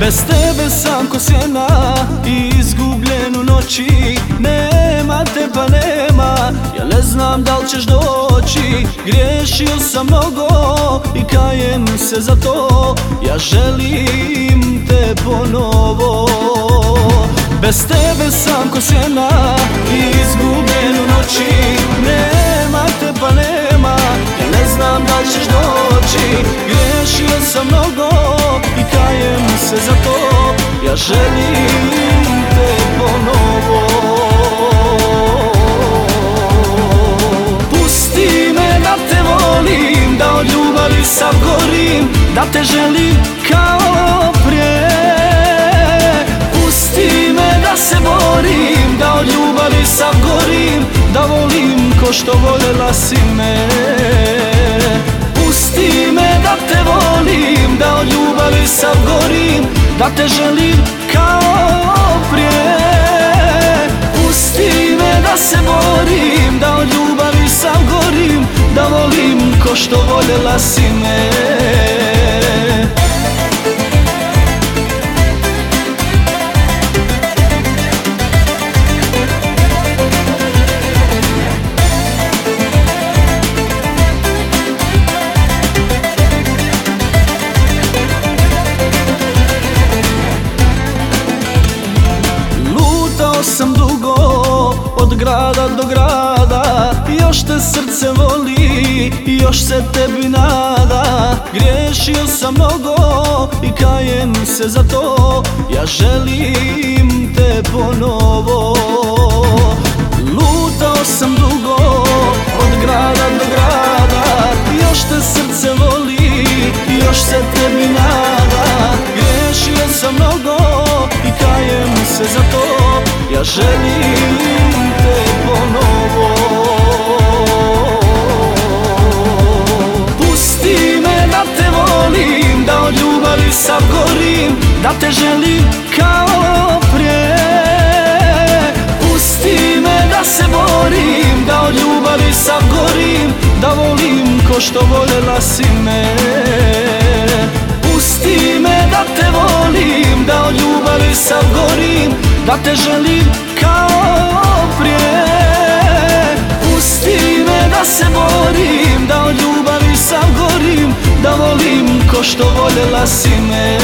Bez tebe sam ko sjena i izgubljen noći. Nema te pa nema, ja ne znam da li ćeš doći. Griješio sam mnogo i kajem se za to. Ja želim te ponovo. Bez tebe sam ko sjena i izgubljen u noći. Nema te pa nema, ja ne znam da li ćeš doći. Griješio sam mnogo se za to Ja želim te ponovo. Pusti me da te volim, da od ljubavi sav gorim Da te želim kao prije. Pusti me da se borim, da od ljubavi sav gorim Da volim ko što voljela si me. Pusti me da te volim, da od ljubavi te želim kao prije. Pusti me da se borim, da od ljubavi sav gorim Da volim ko što voljela si me grada do grada Još te srce voli još se tebi nada. Griješio sam mnogo i kajem se za to Ja želim te ponovo. Lutao sam dugo od grada do grada Još te srce voli još se tebi nada. Griješio sam mnogo i kajem se za to Ja želim sav gorim Da te želim kao prije. Pusti me da se borim, da od ljubavi sav gorim Da volim ko što voljela si me. Pusti me da te volim, da od ljubavi sav gorim Da te želim ljubavi sav gorim